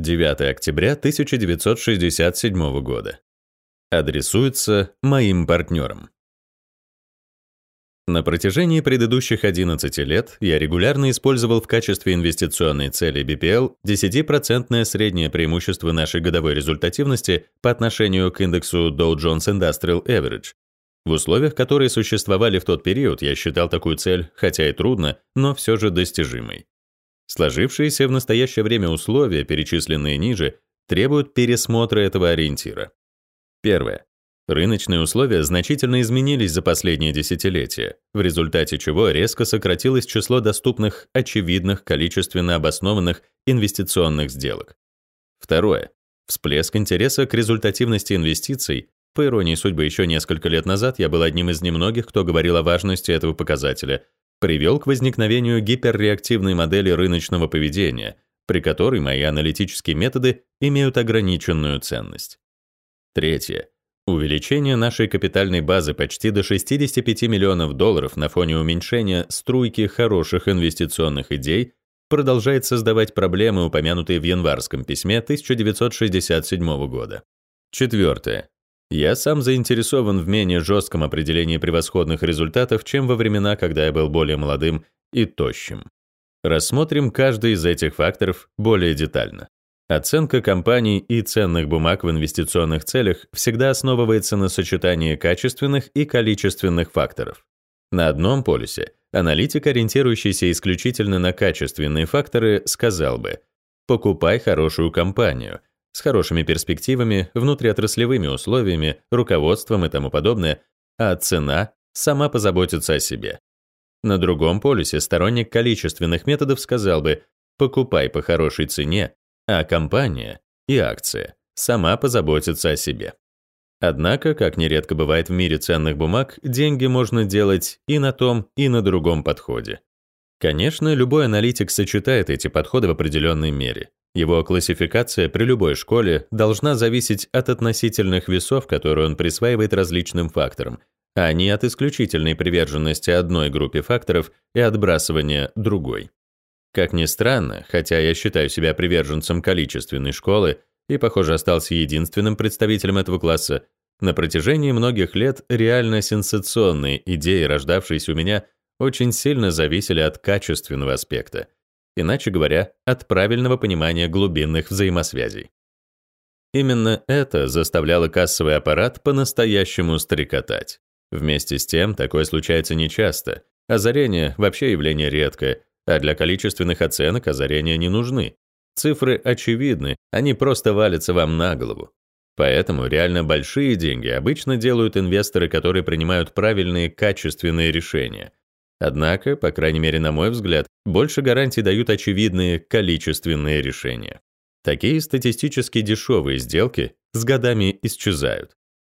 9 октября 1967 года. Адресуется моим партнерам. На протяжении предыдущих 11 лет я регулярно использовал в качестве инвестиционной цели BPL 10% среднее преимущество нашей годовой результативности по отношению к индексу Dow Jones Industrial Average. В условиях, которые существовали в тот период, я считал такую цель, хотя и трудно, но все же достижимой. Сложившиеся в настоящее время условия, перечисленные ниже, требуют пересмотра этого ориентира. Первое. Рыночные условия значительно изменились за последние десятилетия, в результате чего резко сократилось число доступных, очевидных, количественно обоснованных инвестиционных сделок. Второе. Всплеск интереса к результативности инвестиций. По иронии судьбы, еще несколько лет назад я был одним из немногих, кто говорил о важности этого показателя, привел к возникновению гиперреактивной модели рыночного поведения, при которой мои аналитические методы имеют ограниченную ценность. Третье. Увеличение нашей капитальной базы почти до 65 миллионов долларов на фоне уменьшения струйки хороших инвестиционных идей продолжает создавать проблемы, упомянутые в январском письме 1967 года. Четвертое. Я сам заинтересован в менее жестком определении превосходных результатов, чем во времена, когда я был более молодым и тощим. Рассмотрим каждый из этих факторов более детально. Оценка компаний и ценных бумаг в инвестиционных целях всегда основывается на сочетании качественных и количественных факторов. На одном полюсе аналитик, ориентирующийся исключительно на качественные факторы, сказал бы «покупай хорошую компанию», с хорошими перспективами, внутриотраслевыми условиями, руководством и тому подобное, а цена сама позаботится о себе. На другом полюсе сторонник количественных методов сказал бы «покупай по хорошей цене, а компания и акция сама позаботится о себе. Однако, как нередко бывает в мире ценных бумаг, деньги можно делать и на том, и на другом подходе. Конечно, любой аналитик сочетает эти подходы в определенной мере. Его классификация при любой школе должна зависеть от относительных весов, которые он присваивает различным факторам, а не от исключительной приверженности одной группе факторов и отбрасывания другой. Как ни странно, хотя я считаю себя приверженцем количественной школы и, похоже, остался единственным представителем этого класса, на протяжении многих лет реально сенсационные идеи, рождавшиеся у меня, очень сильно зависели от качественного аспекта, иначе говоря, от правильного понимания глубинных взаимосвязей. Именно это заставляло кассовый аппарат по-настоящему стрекотать. Вместе с тем, такое случается нечасто. Озарение – вообще явление редкое, а для количественных оценок озарения не нужны. Цифры очевидны, они просто валятся вам на голову. Поэтому реально большие деньги обычно делают инвесторы, которые принимают правильные качественные решения. Однако, по крайней мере на мой взгляд, больше гарантий дают очевидные количественные решения. Такие статистически дешевые сделки с годами исчезают.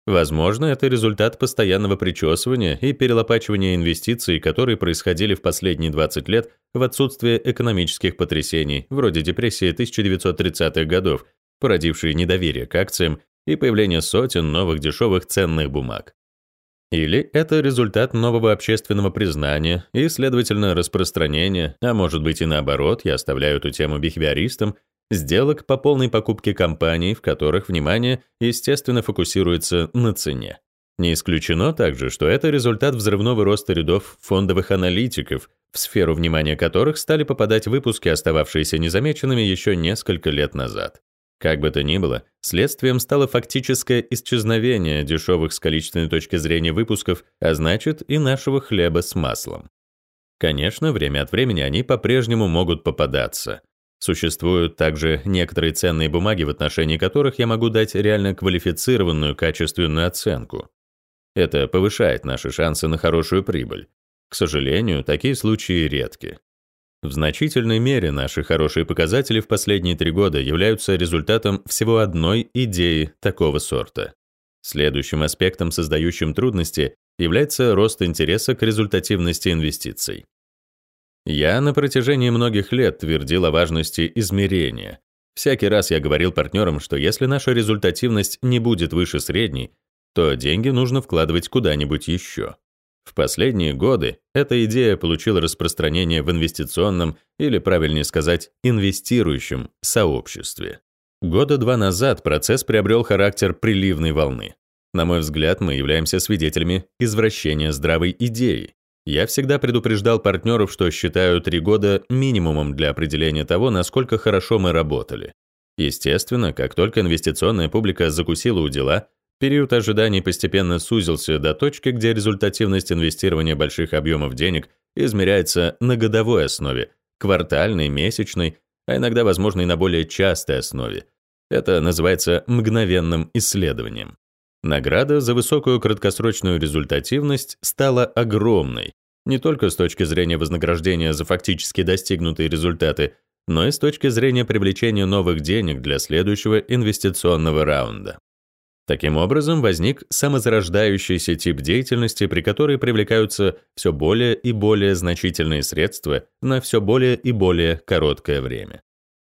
Возможно, это результат постоянного причесывания и перелопачивания инвестиций, которые происходили в последние 20 лет в отсутствие экономических потрясений, вроде депрессии 1930-х годов, породившей недоверие к акциям и появление сотен новых дешевых ценных бумаг. Или это результат нового общественного признания и, следовательно, распространения, а может быть и наоборот, я оставляю эту тему бихевиористам, сделок по полной покупке компаний, в которых внимание, естественно, фокусируется на цене. Не исключено также, что это результат взрывного роста рядов фондовых аналитиков, в сферу внимания которых стали попадать выпуски, остававшиеся незамеченными еще несколько лет назад. Как бы то ни было, следствием стало фактическое исчезновение дешевых с количественной точки зрения выпусков, а значит и нашего хлеба с маслом. Конечно, время от времени они по-прежнему могут попадаться. Существуют также некоторые ценные бумаги, в отношении которых я могу дать реально квалифицированную качественную оценку. Это повышает наши шансы на хорошую прибыль. К сожалению, такие случаи редки. В значительной мере наши хорошие показатели в последние три года являются результатом всего одной идеи такого сорта. Следующим аспектом, создающим трудности, является рост интереса к результативности инвестиций. Я на протяжении многих лет твердил о важности измерения. Всякий раз я говорил партнерам, что если наша результативность не будет выше средней, то деньги нужно вкладывать куда-нибудь еще. В последние годы эта идея получила распространение в инвестиционном, или правильнее сказать, инвестирующем сообществе. Года два назад процесс приобрел характер приливной волны. На мой взгляд, мы являемся свидетелями извращения здравой идеи. Я всегда предупреждал партнеров, что считаю три года минимумом для определения того, насколько хорошо мы работали. Естественно, как только инвестиционная публика закусила у дела, период ожиданий постепенно сузился до точки, где результативность инвестирования больших объемов денег измеряется на годовой основе, квартальной, месячной, а иногда, возможно, и на более частой основе. Это называется мгновенным исследованием. Награда за высокую краткосрочную результативность стала огромной, не только с точки зрения вознаграждения за фактически достигнутые результаты, но и с точки зрения привлечения новых денег для следующего инвестиционного раунда. Таким образом, возник самозарождающийся тип деятельности, при которой привлекаются все более и более значительные средства на все более и более короткое время.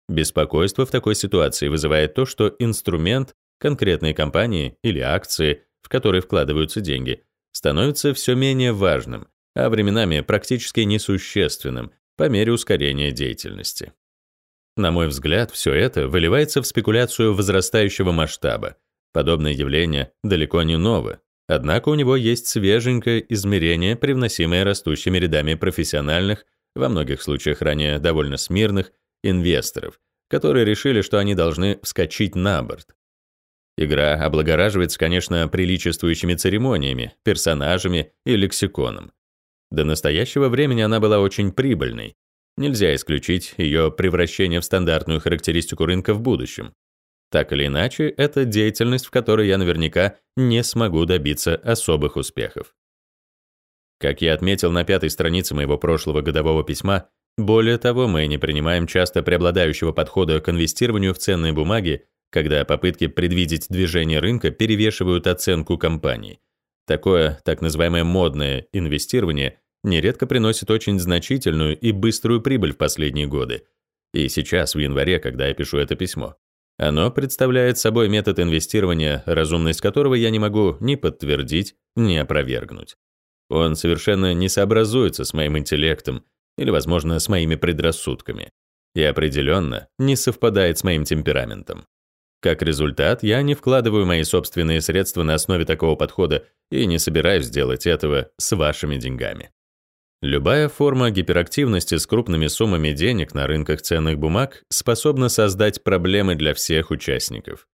Беспокойство в такой ситуации вызывает то, что инструмент конкретной компании или акции, в которые вкладываются деньги, становится все менее важным, а временами практически несущественным по мере ускорения деятельности. На мой взгляд, все это выливается в спекуляцию возрастающего масштаба. Подобное явление далеко не ново, однако у него есть свеженькое измерение, привносимое растущими рядами профессиональных, во многих случаях ранее довольно смирных, инвесторов, которые решили, что они должны вскочить на борт. Игра облагораживается, конечно, приличествующими церемониями, персонажами и лексиконом. До настоящего времени она была очень прибыльной. Нельзя исключить ее превращение в стандартную характеристику рынка в будущем. Так или иначе, это деятельность, в которой я наверняка не смогу добиться особых успехов. Как я отметил на пятой странице моего прошлого годового письма, более того, мы не принимаем часто преобладающего подхода к инвестированию в ценные бумаги когда попытки предвидеть движение рынка перевешивают оценку компании. Такое так называемое модное инвестирование нередко приносит очень значительную и быструю прибыль в последние годы. И сейчас, в январе, когда я пишу это письмо. Оно представляет собой метод инвестирования, разумность которого я не могу ни подтвердить, ни опровергнуть. Он совершенно не сообразуется с моим интеллектом или, возможно, с моими предрассудками. И определенно не совпадает с моим темпераментом. Как результат, я не вкладываю мои собственные средства на основе такого подхода и не собираюсь делать этого с вашими деньгами. Любая форма гиперактивности с крупными суммами денег на рынках ценных бумаг способна создать проблемы для всех участников.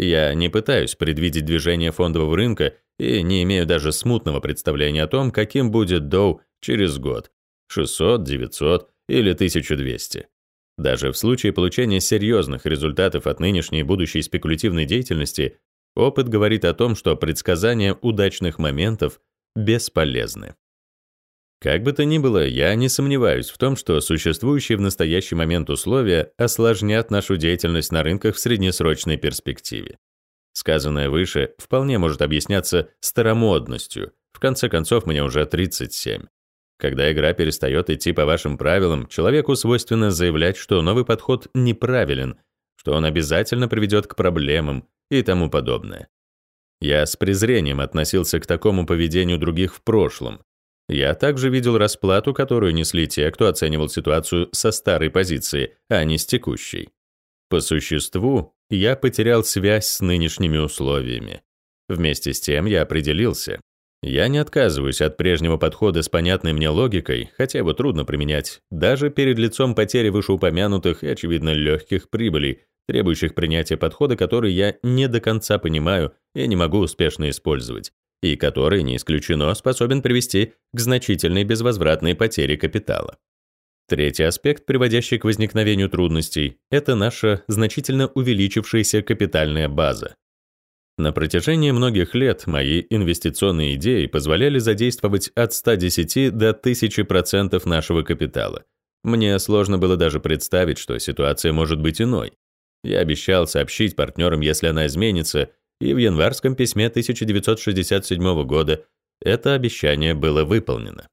Я не пытаюсь предвидеть движение фондового рынка и не имею даже смутного представления о том, каким будет Dow через год – 600, 900 или 1200. Даже в случае получения серьезных результатов от нынешней будущей спекулятивной деятельности, опыт говорит о том, что предсказания удачных моментов бесполезны. Как бы то ни было, я не сомневаюсь в том, что существующие в настоящий момент условия осложнят нашу деятельность на рынках в среднесрочной перспективе. Сказанное выше вполне может объясняться старомодностью. В конце концов, мне уже 37. Когда игра перестает идти по вашим правилам, человеку свойственно заявлять, что новый подход неправилен, что он обязательно приведет к проблемам и тому подобное. Я с презрением относился к такому поведению других в прошлом. Я также видел расплату, которую несли те, кто оценивал ситуацию со старой позиции, а не с текущей. По существу, я потерял связь с нынешними условиями. Вместе с тем я определился, я не отказываюсь от прежнего подхода с понятной мне логикой, хотя его трудно применять, даже перед лицом потери вышеупомянутых и, очевидно, легких прибылей, требующих принятия подхода, который я не до конца понимаю и не могу успешно использовать, и который, не исключено, способен привести к значительной безвозвратной потере капитала. Третий аспект, приводящий к возникновению трудностей, это наша значительно увеличившаяся капитальная база. На протяжении многих лет мои инвестиционные идеи позволяли задействовать от 110 до 1000% нашего капитала. Мне сложно было даже представить, что ситуация может быть иной. Я обещал сообщить партнерам, если она изменится, и в январском письме 1967 года это обещание было выполнено.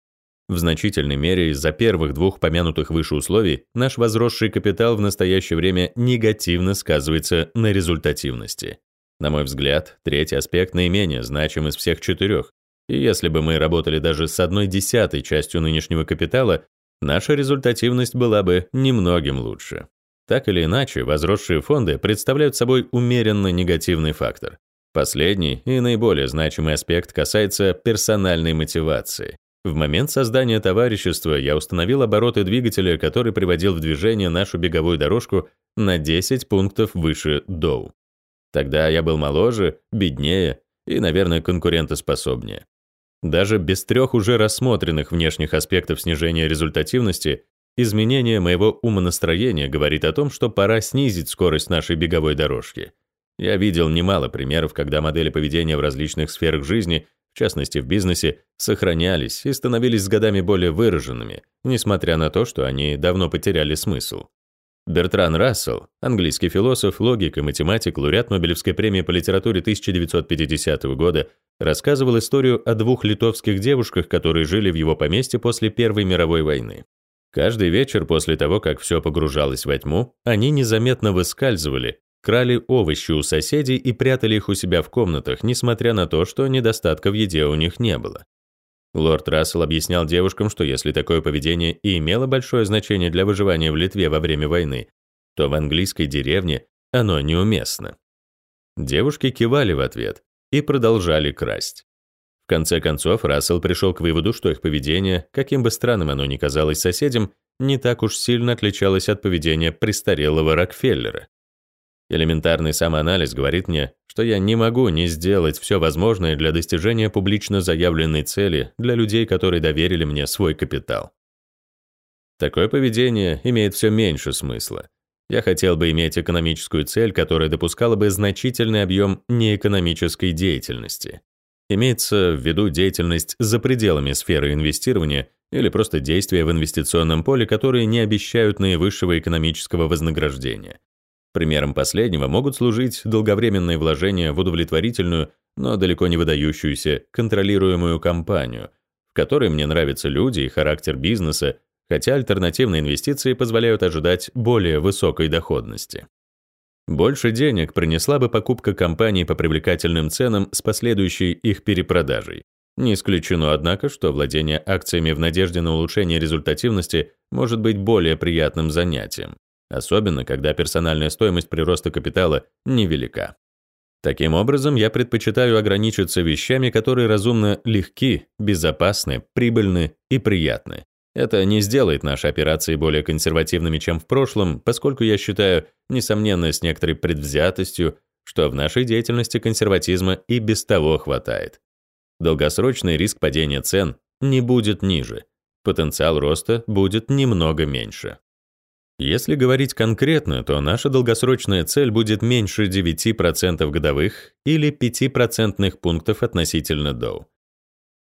В значительной мере из-за первых двух помянутых выше условий наш возросший капитал в настоящее время негативно сказывается на результативности. На мой взгляд, третий аспект наименее значим из всех четырех. И если бы мы работали даже с одной десятой частью нынешнего капитала, наша результативность была бы немногим лучше. Так или иначе, возросшие фонды представляют собой умеренно негативный фактор. Последний и наиболее значимый аспект касается персональной мотивации. В момент создания товарищества я установил обороты двигателя, который приводил в движение нашу беговую дорожку на 10 пунктов выше Доу. Тогда я был моложе, беднее и, наверное, конкурентоспособнее. Даже без трех уже рассмотренных внешних аспектов снижения результативности, изменение моего умонастроения говорит о том, что пора снизить скорость нашей беговой дорожки. Я видел немало примеров, когда модели поведения в различных сферах жизни – в частности в бизнесе, сохранялись и становились с годами более выраженными, несмотря на то, что они давно потеряли смысл. Бертран Рассел, английский философ, логик и математик, лауреат Нобелевской премии по литературе 1950 года, рассказывал историю о двух литовских девушках, которые жили в его поместье после Первой мировой войны. Каждый вечер после того, как все погружалось во тьму, они незаметно выскальзывали, крали овощи у соседей и прятали их у себя в комнатах, несмотря на то, что недостатка в еде у них не было. Лорд Рассел объяснял девушкам, что если такое поведение и имело большое значение для выживания в Литве во время войны, то в английской деревне оно неуместно. Девушки кивали в ответ и продолжали красть. Конце концов, Рассел пришел к выводу, что их поведение, каким бы странным оно ни казалось соседям, не так уж сильно отличалось от поведения престарелого Рокфеллера. Элементарный самоанализ говорит мне, что я не могу не сделать все возможное для достижения публично заявленной цели для людей, которые доверили мне свой капитал. Такое поведение имеет все меньше смысла. Я хотел бы иметь экономическую цель, которая допускала бы значительный объем неэкономической деятельности. Имеется в виду деятельность за пределами сферы инвестирования или просто действия в инвестиционном поле, которые не обещают наивысшего экономического вознаграждения. Примером последнего могут служить долговременные вложения в удовлетворительную, но далеко не выдающуюся контролируемую компанию, в которой мне нравятся люди и характер бизнеса, хотя альтернативные инвестиции позволяют ожидать более высокой доходности. Больше денег принесла бы покупка компаний по привлекательным ценам с последующей их перепродажей. Не исключено, однако, что владение акциями в надежде на улучшение результативности может быть более приятным занятием особенно когда персональная стоимость прироста капитала невелика. Таким образом, я предпочитаю ограничиться вещами, которые разумно легки, безопасны, прибыльны и приятны. Это не сделает наши операции более консервативными, чем в прошлом, поскольку я считаю, несомненно, с некоторой предвзятостью, что в нашей деятельности консерватизма и без того хватает. Долгосрочный риск падения цен не будет ниже, потенциал роста будет немного меньше. Если говорить конкретно, то наша долгосрочная цель будет меньше 9% годовых или 5% пунктов относительно Dow.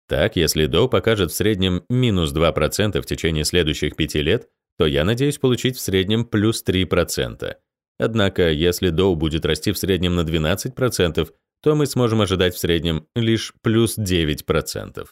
Так, если Dow покажет в среднем минус 2% в течение следующих 5 лет, то я надеюсь получить в среднем плюс 3%. Однако, если Dow будет расти в среднем на 12%, то мы сможем ожидать в среднем лишь плюс 9%.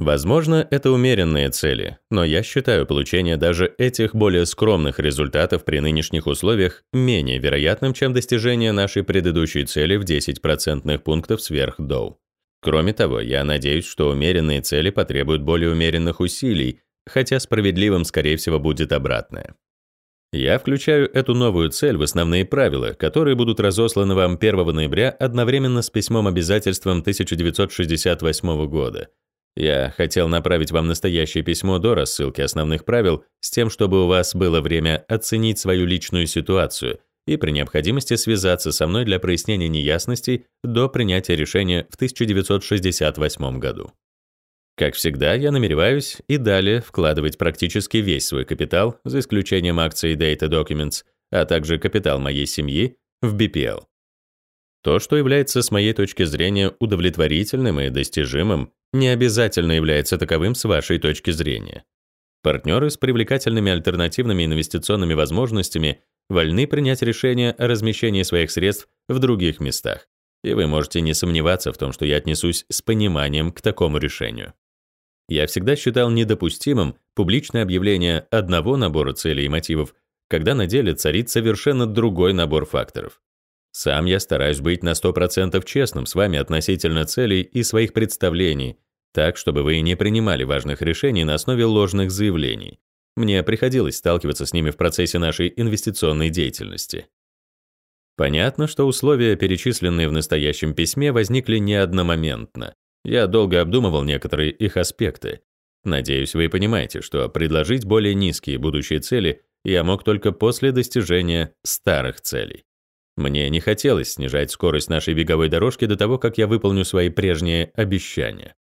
Возможно, это умеренные цели, но я считаю получение даже этих более скромных результатов при нынешних условиях менее вероятным, чем достижение нашей предыдущей цели в 10 процентных пунктов сверх Доу. Кроме того, я надеюсь, что умеренные цели потребуют более умеренных усилий, хотя справедливым, скорее всего, будет обратное. Я включаю эту новую цель в основные правила, которые будут разосланы вам 1 ноября одновременно с письмом обязательством 1968 года – я хотел направить вам настоящее письмо до рассылки основных правил с тем, чтобы у вас было время оценить свою личную ситуацию и при необходимости связаться со мной для прояснения неясностей до принятия решения в 1968 году. Как всегда, я намереваюсь и далее вкладывать практически весь свой капитал, за исключением акций Data Documents, а также капитал моей семьи, в BPL. То, что является с моей точки зрения удовлетворительным и достижимым, не обязательно является таковым с вашей точки зрения. Партнеры с привлекательными альтернативными инвестиционными возможностями вольны принять решение о размещении своих средств в других местах, и вы можете не сомневаться в том, что я отнесусь с пониманием к такому решению. Я всегда считал недопустимым публичное объявление одного набора целей и мотивов, когда на деле царит совершенно другой набор факторов. Сам я стараюсь быть на 100% честным с вами относительно целей и своих представлений, так, чтобы вы не принимали важных решений на основе ложных заявлений. Мне приходилось сталкиваться с ними в процессе нашей инвестиционной деятельности. Понятно, что условия, перечисленные в настоящем письме, возникли не одномоментно. Я долго обдумывал некоторые их аспекты. Надеюсь, вы понимаете, что предложить более низкие будущие цели я мог только после достижения старых целей. Мне не хотелось снижать скорость нашей беговой дорожки до того, как я выполню свои прежние обещания.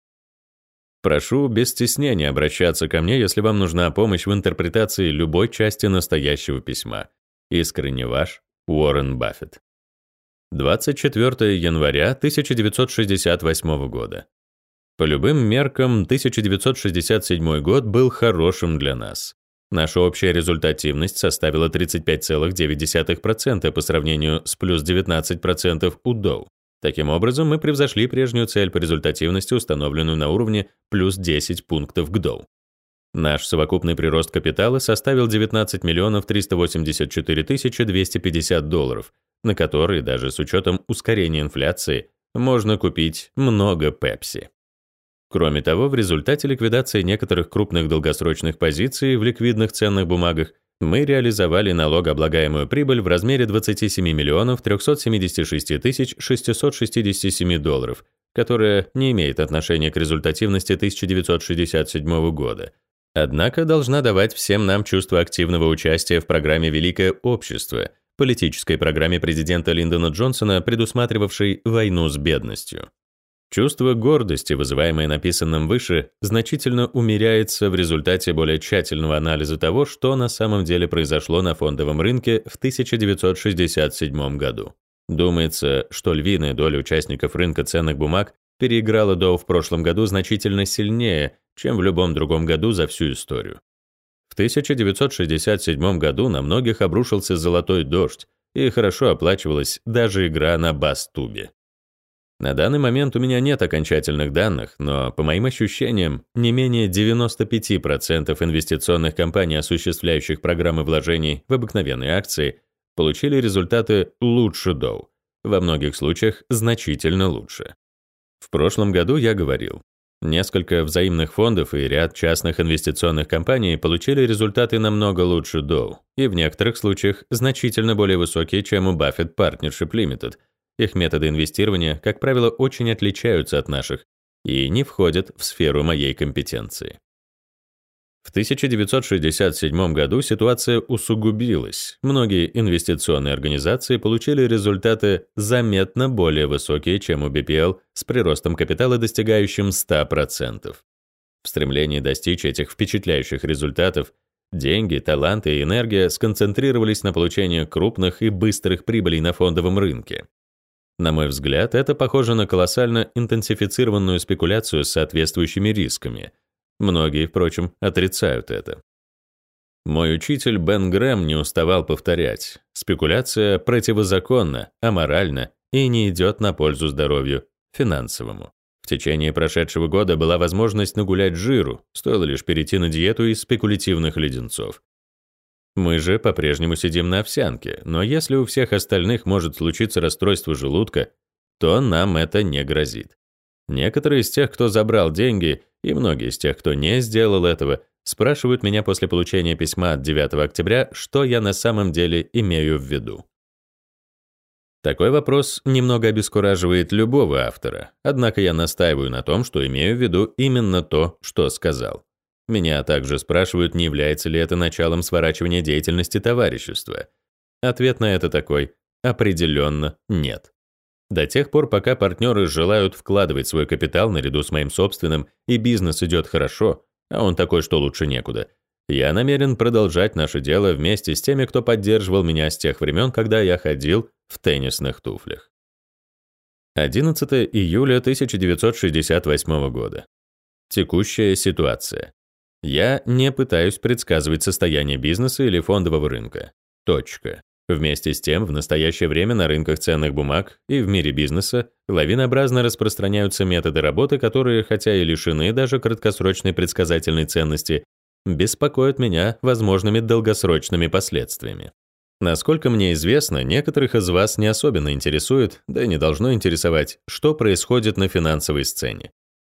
Прошу без стеснения обращаться ко мне, если вам нужна помощь в интерпретации любой части настоящего письма. Искренне ваш, Уоррен Баффет. 24 января 1968 года. По любым меркам, 1967 год был хорошим для нас. Наша общая результативность составила 35,9% по сравнению с плюс 19% у Dow. Таким образом, мы превзошли прежнюю цель по результативности, установленную на уровне плюс 10 пунктов к Dow. Наш совокупный прирост капитала составил 19 миллионов 384 тысячи 250 долларов, на которые даже с учетом ускорения инфляции можно купить много Пепси. Кроме того, в результате ликвидации некоторых крупных долгосрочных позиций в ликвидных ценных бумагах мы реализовали налогооблагаемую прибыль в размере 27 миллионов 376 тысяч 667 долларов, которая не имеет отношения к результативности 1967 года. Однако должна давать всем нам чувство активного участия в программе «Великое общество», политической программе президента Линдона Джонсона, предусматривавшей войну с бедностью. Чувство гордости, вызываемое написанным выше, значительно умеряется в результате более тщательного анализа того, что на самом деле произошло на фондовом рынке в 1967 году. Думается, что львиная доля участников рынка ценных бумаг переиграла Доу в прошлом году значительно сильнее, чем в любом другом году за всю историю. В 1967 году на многих обрушился золотой дождь, и хорошо оплачивалась даже игра на бас-тубе. На данный момент у меня нет окончательных данных, но, по моим ощущениям, не менее 95% инвестиционных компаний, осуществляющих программы вложений в обыкновенные акции, получили результаты лучше Dow, во многих случаях значительно лучше. В прошлом году я говорил, несколько взаимных фондов и ряд частных инвестиционных компаний получили результаты намного лучше Dow, и в некоторых случаях значительно более высокие, чем у Buffett Partnership Limited – их методы инвестирования, как правило, очень отличаются от наших и не входят в сферу моей компетенции. В 1967 году ситуация усугубилась. Многие инвестиционные организации получили результаты заметно более высокие, чем у BPL, с приростом капитала, достигающим 100%. В стремлении достичь этих впечатляющих результатов деньги, таланты и энергия сконцентрировались на получении крупных и быстрых прибылей на фондовом рынке. На мой взгляд, это похоже на колоссально интенсифицированную спекуляцию с соответствующими рисками. Многие, впрочем, отрицают это. Мой учитель Бен Грэм не уставал повторять, спекуляция противозаконна, аморальна и не идет на пользу здоровью финансовому. В течение прошедшего года была возможность нагулять жиру, стоило лишь перейти на диету из спекулятивных леденцов. Мы же по-прежнему сидим на овсянке, но если у всех остальных может случиться расстройство желудка, то нам это не грозит. Некоторые из тех, кто забрал деньги, и многие из тех, кто не сделал этого, спрашивают меня после получения письма от 9 октября, что я на самом деле имею в виду. Такой вопрос немного обескураживает любого автора, однако я настаиваю на том, что имею в виду именно то, что сказал. Меня также спрашивают, не является ли это началом сворачивания деятельности товарищества. Ответ на это такой – определенно нет. До тех пор, пока партнеры желают вкладывать свой капитал наряду с моим собственным, и бизнес идет хорошо, а он такой, что лучше некуда, я намерен продолжать наше дело вместе с теми, кто поддерживал меня с тех времен, когда я ходил в теннисных туфлях. 11 июля 1968 года. Текущая ситуация. Я не пытаюсь предсказывать состояние бизнеса или фондового рынка. Точка. Вместе с тем, в настоящее время на рынках ценных бумаг и в мире бизнеса лавинообразно распространяются методы работы, которые, хотя и лишены даже краткосрочной предсказательной ценности, беспокоят меня возможными долгосрочными последствиями. Насколько мне известно, некоторых из вас не особенно интересует, да и не должно интересовать, что происходит на финансовой сцене.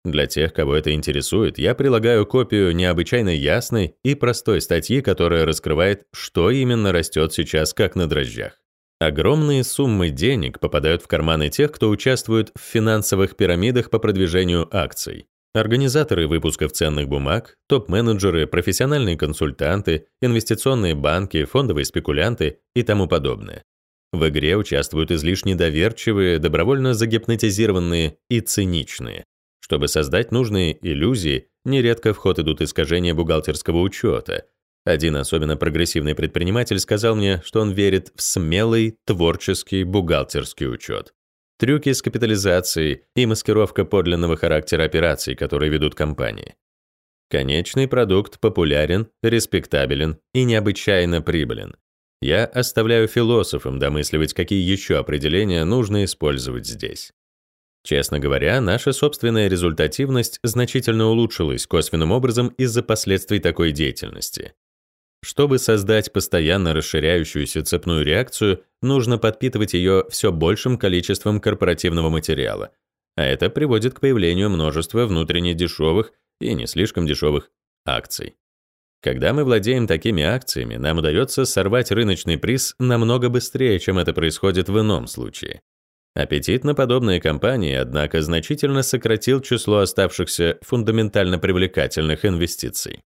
Для тех, кого это интересует, я прилагаю копию необычайно ясной и простой статьи, которая раскрывает, что именно растет сейчас как на дрожжах. Огромные суммы денег попадают в карманы тех, кто участвует в финансовых пирамидах по продвижению акций. Организаторы выпусков ценных бумаг, топ-менеджеры, профессиональные консультанты, инвестиционные банки, фондовые спекулянты и тому подобное. В игре участвуют излишне доверчивые, добровольно загипнотизированные и циничные. Чтобы создать нужные иллюзии, нередко в ход идут искажения бухгалтерского учета. Один особенно прогрессивный предприниматель сказал мне, что он верит в смелый, творческий бухгалтерский учет. Трюки с капитализацией и маскировка подлинного характера операций, которые ведут компании. Конечный продукт популярен, респектабелен и необычайно прибылен. Я оставляю философам домысливать, какие еще определения нужно использовать здесь. Честно говоря, наша собственная результативность значительно улучшилась косвенным образом из-за последствий такой деятельности. Чтобы создать постоянно расширяющуюся цепную реакцию, нужно подпитывать ее все большим количеством корпоративного материала, а это приводит к появлению множества внутренне дешевых и не слишком дешевых акций. Когда мы владеем такими акциями, нам удается сорвать рыночный приз намного быстрее, чем это происходит в ином случае. Аппетит на подобные компании, однако, значительно сократил число оставшихся фундаментально привлекательных инвестиций.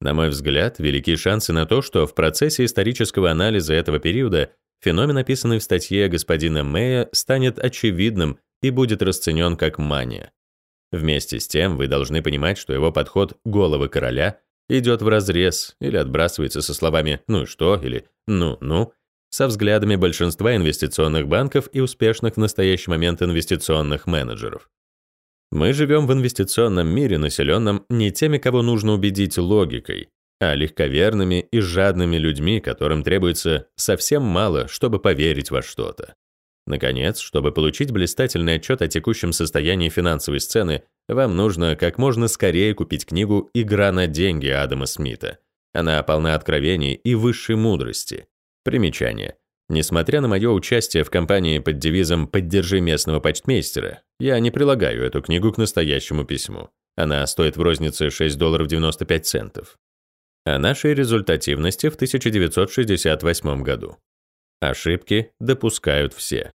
На мой взгляд, велики шансы на то, что в процессе исторического анализа этого периода феномен, описанный в статье господина Мэя, станет очевидным и будет расценен как мания. Вместе с тем, вы должны понимать, что его подход «головы короля» идет вразрез или отбрасывается со словами «ну и что» или «ну-ну», со взглядами большинства инвестиционных банков и успешных в настоящий момент инвестиционных менеджеров. Мы живем в инвестиционном мире, населенном не теми, кого нужно убедить логикой, а легковерными и жадными людьми, которым требуется совсем мало, чтобы поверить во что-то. Наконец, чтобы получить блистательный отчет о текущем состоянии финансовой сцены, вам нужно как можно скорее купить книгу «Игра на деньги» Адама Смита. Она полна откровений и высшей мудрости. Примечание. Несмотря на мое участие в кампании под девизом «Поддержи местного почтмейстера», я не прилагаю эту книгу к настоящему письму. Она стоит в рознице 6 долларов 95 центов. О нашей результативности в 1968 году. Ошибки допускают все.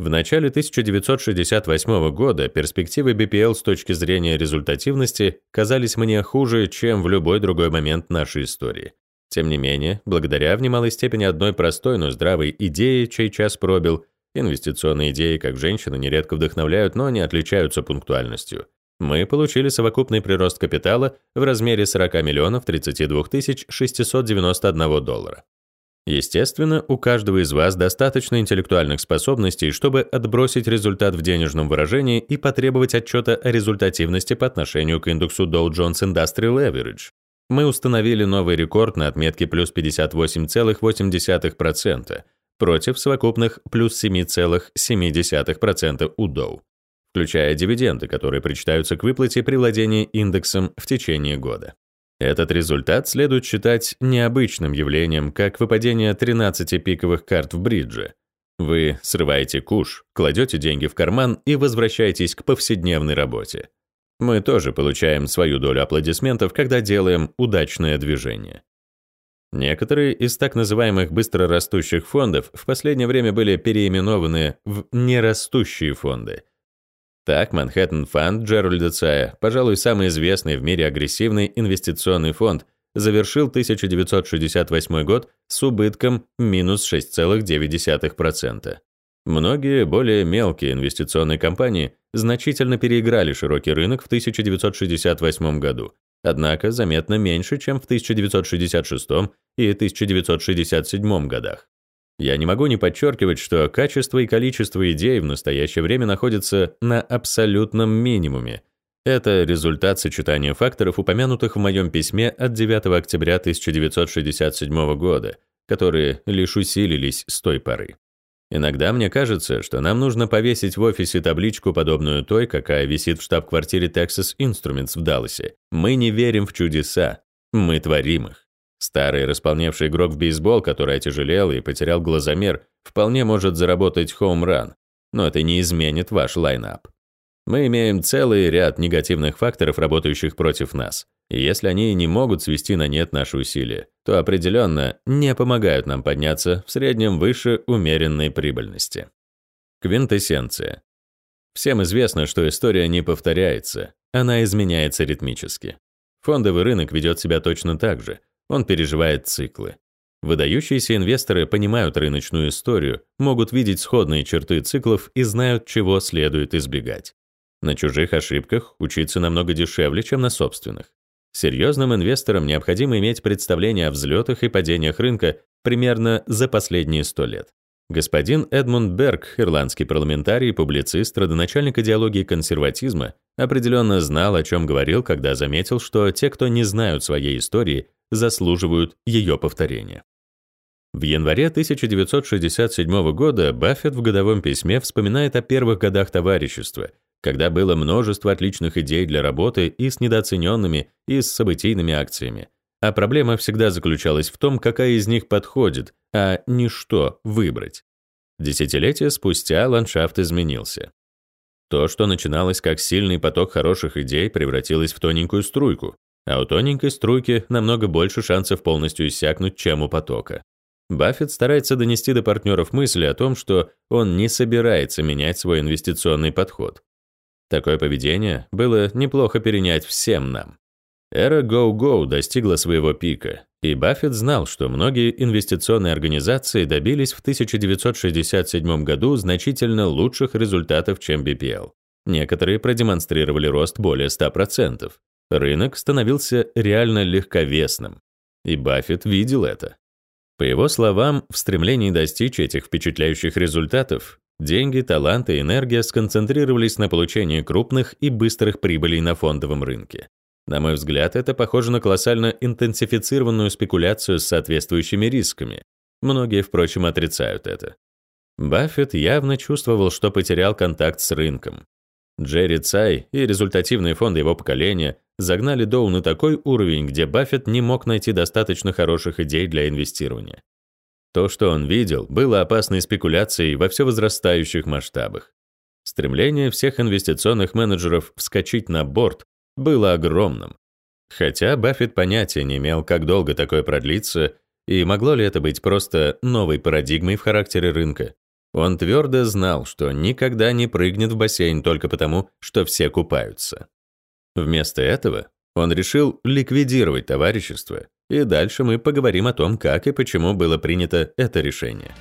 В начале 1968 года перспективы BPL с точки зрения результативности казались мне хуже, чем в любой другой момент нашей истории. Тем не менее, благодаря в немалой степени одной простой, но здравой идее, чей час пробил, инвестиционные идеи, как женщины, нередко вдохновляют, но не отличаются пунктуальностью. Мы получили совокупный прирост капитала в размере 40 миллионов 32 тысяч 691 доллара. Естественно, у каждого из вас достаточно интеллектуальных способностей, чтобы отбросить результат в денежном выражении и потребовать отчета о результативности по отношению к индексу Dow Jones Industrial Average. Мы установили новый рекорд на отметке плюс 58,8% против совокупных плюс 7,7% у Dow, включая дивиденды, которые причитаются к выплате при владении индексом в течение года. Этот результат следует считать необычным явлением, как выпадение 13 пиковых карт в бридже. Вы срываете куш, кладете деньги в карман и возвращаетесь к повседневной работе. Мы тоже получаем свою долю аплодисментов, когда делаем удачное движение. Некоторые из так называемых быстрорастущих фондов в последнее время были переименованы в нерастущие фонды – так, Манхэттен Фанд Джеральда Цая, пожалуй, самый известный в мире агрессивный инвестиционный фонд, завершил 1968 год с убытком минус 6,9%. Многие более мелкие инвестиционные компании значительно переиграли широкий рынок в 1968 году, однако заметно меньше, чем в 1966 и 1967 годах. Я не могу не подчеркивать, что качество и количество идей в настоящее время находятся на абсолютном минимуме. Это результат сочетания факторов, упомянутых в моем письме от 9 октября 1967 года, которые лишь усилились с той поры. Иногда мне кажется, что нам нужно повесить в офисе табличку, подобную той, какая висит в штаб-квартире Texas Instruments в Далласе. Мы не верим в чудеса, мы творим их. Старый располневший игрок в бейсбол, который отяжелел и потерял глазомер, вполне может заработать хоум-ран, но это не изменит ваш лайнап. Мы имеем целый ряд негативных факторов, работающих против нас. И если они не могут свести на нет наши усилия, то определенно не помогают нам подняться в среднем выше умеренной прибыльности. Квинтэссенция. Всем известно, что история не повторяется, она изменяется ритмически. Фондовый рынок ведет себя точно так же, он переживает циклы. Выдающиеся инвесторы понимают рыночную историю, могут видеть сходные черты циклов и знают, чего следует избегать. На чужих ошибках учиться намного дешевле, чем на собственных. Серьезным инвесторам необходимо иметь представление о взлетах и падениях рынка примерно за последние 100 лет. Господин Эдмунд Берг, ирландский парламентарий, публицист, родоначальник идеологии консерватизма, определенно знал, о чем говорил, когда заметил, что те, кто не знают своей истории, заслуживают ее повторения. В январе 1967 года Баффет в годовом письме вспоминает о первых годах товарищества, когда было множество отличных идей для работы и с недооцененными, и с событийными акциями. А проблема всегда заключалась в том, какая из них подходит, а не что выбрать. Десятилетия спустя ландшафт изменился. То, что начиналось как сильный поток хороших идей, превратилось в тоненькую струйку, а у тоненькой струйки намного больше шансов полностью иссякнуть, чем у потока. Баффет старается донести до партнеров мысли о том, что он не собирается менять свой инвестиционный подход. Такое поведение было неплохо перенять всем нам. Эра Go-Go достигла своего пика, и Баффет знал, что многие инвестиционные организации добились в 1967 году значительно лучших результатов, чем BPL. Некоторые продемонстрировали рост более 100%. Рынок становился реально легковесным, и Баффет видел это. По его словам, в стремлении достичь этих впечатляющих результатов деньги, талант и энергия сконцентрировались на получении крупных и быстрых прибылей на фондовом рынке. На мой взгляд, это похоже на колоссально интенсифицированную спекуляцию с соответствующими рисками. Многие, впрочем, отрицают это. Баффет явно чувствовал, что потерял контакт с рынком. Джерри Цай и результативные фонды его поколения загнали Доу на такой уровень, где Баффет не мог найти достаточно хороших идей для инвестирования. То, что он видел, было опасной спекуляцией во все возрастающих масштабах. Стремление всех инвестиционных менеджеров вскочить на борт было огромным. Хотя Баффет понятия не имел, как долго такое продлится, и могло ли это быть просто новой парадигмой в характере рынка. Он твердо знал, что никогда не прыгнет в бассейн только потому, что все купаются. Вместо этого он решил ликвидировать товарищество, и дальше мы поговорим о том, как и почему было принято это решение.